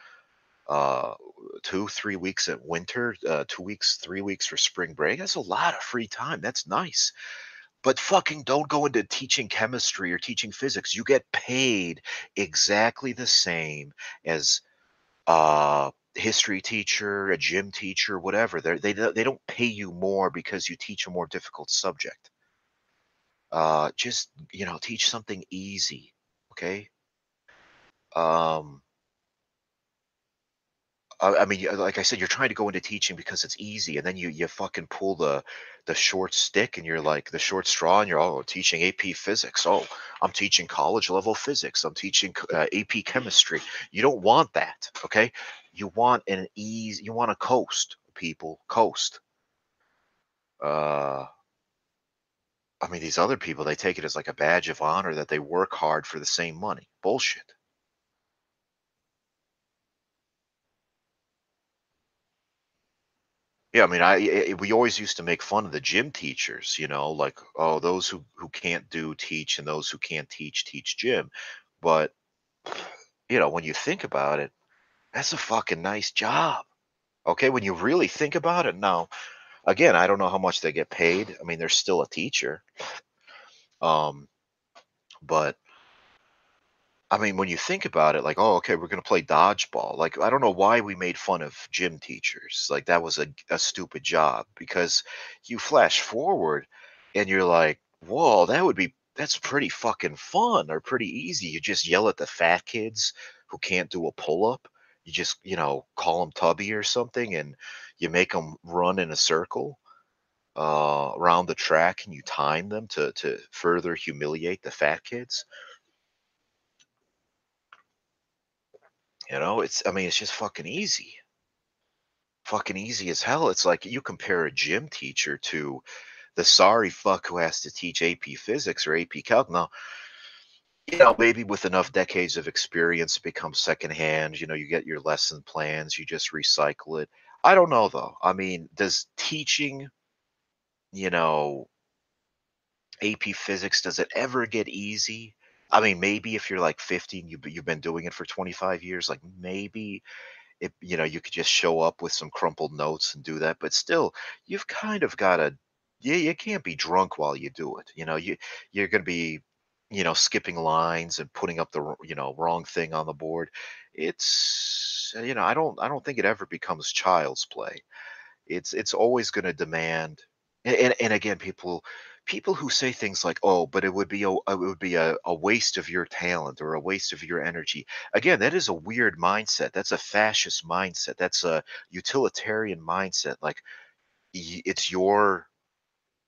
uh, two, three weeks at winter, uh, two weeks, three weeks for spring break. That's a lot of free time. That's nice. But fucking don't go into teaching chemistry or teaching physics. You get paid exactly the same as a history teacher, a gym teacher, whatever. They're, they they don't pay you more because you teach a more difficult subject. Uh, just you know, teach something easy. Okay. Um, I, I mean, like I said, you're trying to go into teaching because it's easy, and then you you fucking pull the the short stick, and you're like the short straw, and you're oh teaching AP physics. Oh, I'm teaching college level physics. I'm teaching uh, AP chemistry. You don't want that, okay? You want an ease. You want to coast, people, coast. Uh, I mean, these other people, they take it as like a badge of honor that they work hard for the same money. Bullshit. Yeah, I mean, I, I we always used to make fun of the gym teachers, you know, like oh, those who who can't do teach, and those who can't teach teach gym. But you know, when you think about it, that's a fucking nice job. Okay, when you really think about it, now again, I don't know how much they get paid. I mean, they're still a teacher, um, but I mean, when you think about it, like, oh, okay, we're gonna play dodgeball. Like, I don't know why we made fun of gym teachers. Like, that was a, a stupid job because you flash forward and you're like, whoa, that would be that's pretty fucking fun or pretty easy. You just yell at the fat kids who can't do a pull up. You just, you know, call them tubby or something, and you make them run in a circle uh, around the track, and you time them to to further humiliate the fat kids. You know, it's I mean, it's just fucking easy. Fucking easy as hell. It's like you compare a gym teacher to the sorry fuck who has to teach AP physics or AP calc. Now, you know, maybe with enough decades of experience, becomes secondhand. You know, you get your lesson plans, you just recycle it. I don't know though. I mean, does teaching, you know, AP physics, does it ever get easy? I mean, maybe if you're like 50 and you've, been doing it for 25 years, like maybe it you know you could just show up with some crumpled notes and do that but still you've kind of got to yeah you can't be drunk while you do it you know you you're going to be you know skipping lines and putting up the you know wrong thing on the board. It's you know i don't i don't think it ever becomes child's play. It's it's always going to demand and, and and again people people who say things like oh but it would be a uh, it would be a, a waste of your talent or a waste of your energy. Again that is a weird mindset. That's a fascist mindset. That's a utilitarian mindset. Like it's your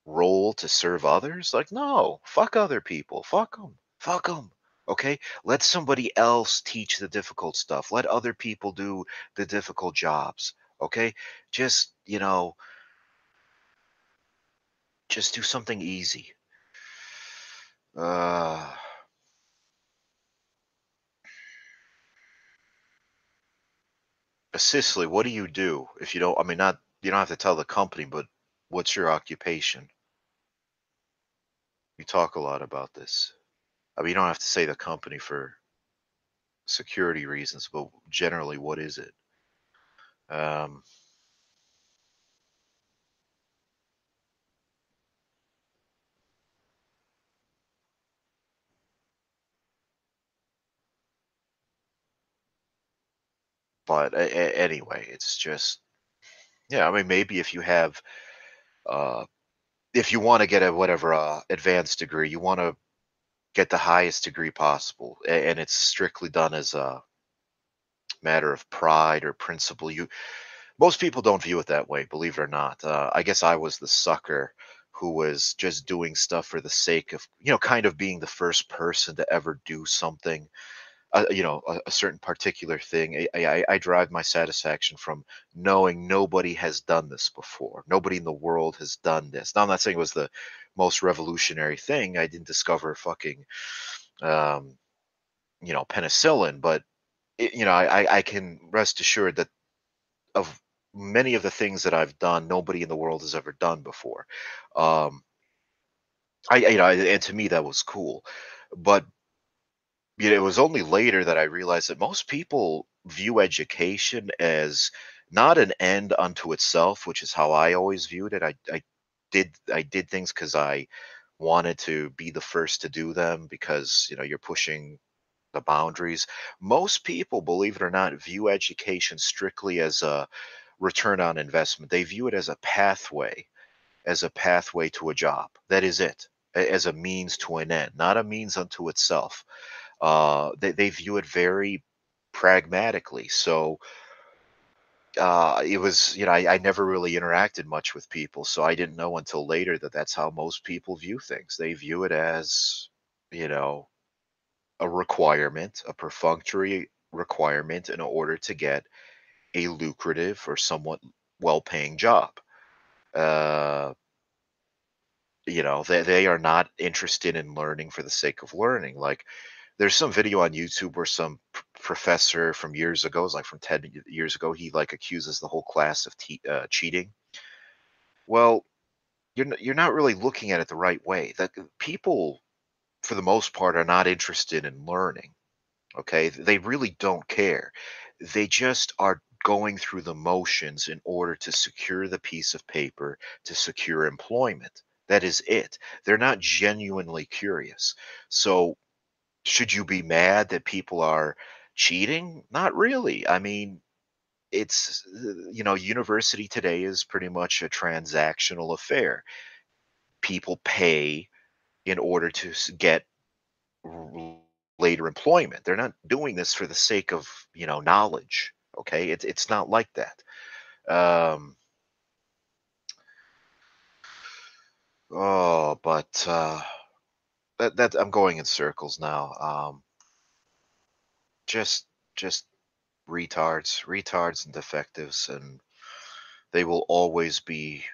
role to serve others? Like no. Fuck other people. Fuck them fuck them okay? Let somebody else teach the difficult stuff. Let other people do the difficult jobs. Okay? Just you know just do something easy uh Cicely, what do you do if you don't? I mean, not you don't have to tell the company, but what's your occupation? You talk a lot about this. I mean, you don't have to say the company for security reasons, but generally, what is it? Um, but anyway, it's just yeah. I mean, maybe if you have uh, if you want to get a whatever uh, advanced degree, you want to get the highest degree possible, and it's strictly done as a matter of pride or principle. You most people don't view it that way, believe it or not. Uh, I guess I was the sucker who was just doing stuff for the sake of, you know, kind of being the first person to ever do something, you know, a, a certain particular thing. I, I, I derive my satisfaction from knowing nobody has done this before. Nobody in the world has done this. Now, I'm not saying it was the most revolutionary thing. I didn't discover fucking, um, you know, penicillin, but it, you know, I, I I can rest assured that of many of the things that I've done, nobody in the world has ever done before. Um, I, you know, and to me that was cool, but you know, it was only later that I realized that most people view education as not an end unto itself, which is how I always viewed it. I, I did I did things because I wanted to be the first to do them because you know you're pushing the boundaries. Most people, believe it or not, view education strictly as a return on investment. They view it as a pathway, as a pathway to a job. That is it, as a means to an end, not a means unto itself. Uh, they, they view it very pragmatically. So uh, it was, you know, I, I never really interacted much with people, so I didn't know until later that that's how most people view things. They view it as, you know, a requirement, a perfunctory requirement in order to get a lucrative or somewhat well-paying job. Uh, you know, they, they are not interested in learning for the sake of learning. Like, there's some video on YouTube where some professor from years ago, it's like from 10 years ago, he like accuses the whole class of te- uh, cheating. Well, you're n- you're not really looking at it the right way. That people, for the most part, are not interested in learning. Okay, they really don't care. They just are going through the motions in order to secure the piece of paper to secure employment. That is it. They're not genuinely curious. So should you be mad that people are cheating? Not really. I mean, it's uh, you know, university today is pretty much a transactional affair. People pay in order to get later employment. They're not doing this for the sake of, you know, knowledge. Okay? It's it's not like that. Um oh, but uh that that I'm going in circles now. Um just just retards, retards and defectives, and they will always be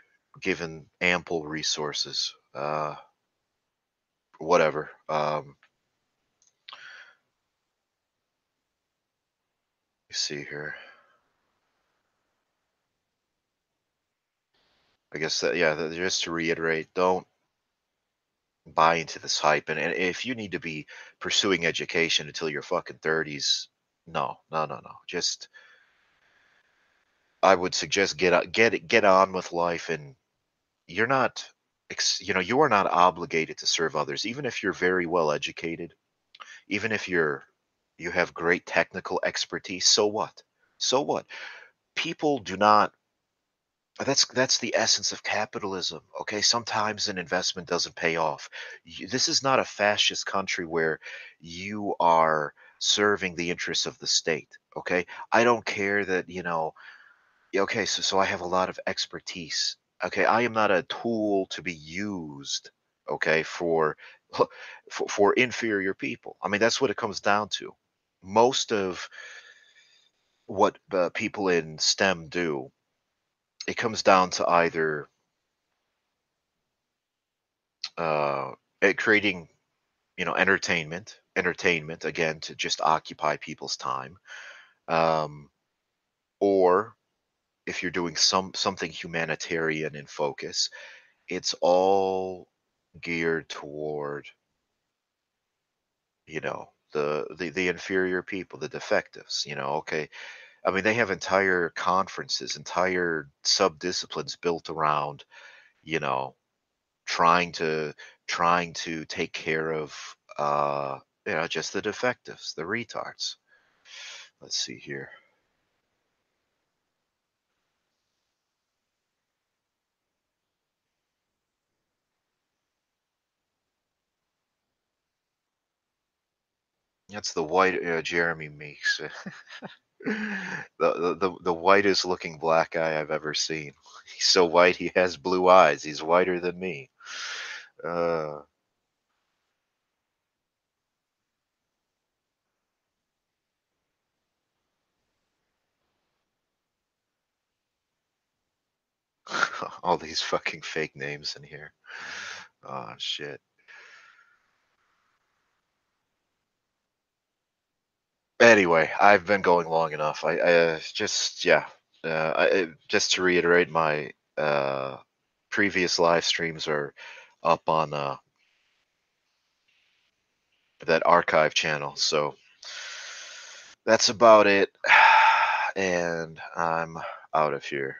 given ample resources. Uh, whatever. Um, see here. I guess that yeah. Just to reiterate, don't buy into this hype. And, and if you need to be pursuing education until your fucking thirties, no, no, no, no. Just I would suggest get get get on with life and you're not you know you are not obligated to serve others even if you're very well educated even if you're you have great technical expertise so what so what people do not that's that's the essence of capitalism okay sometimes an investment doesn't pay off You- this is not a fascist country where you are serving the interests of the state okay i don't care that you know okay, so so I have a lot of expertise. Okay, I am not a tool to be used, okay, for for, for inferior people. I mean, that's what it comes down to. Most of what uh, people in STEM do, it comes down to either uh, creating, you know, entertainment, entertainment again to just occupy people's time, um, or if you're doing some something humanitarian in focus, it's all geared toward you know the, the the inferior people the defectives you know okay i mean they have entire conferences entire sub-disciplines built around you know trying to trying to take care of uh you know just the defectives the retards. Let's see here. That's the white uh, jeremy meeks the, the the whitest looking black guy i've ever seen he's so white he has blue eyes he's whiter than me uh All these fucking fake names in here. Oh shit. Anyway, I've been going long enough. I, I uh, just yeah. Uh, I, just to reiterate, my uh, previous live streams are up on uh, that archive channel. So that's about it. And I'm out of here.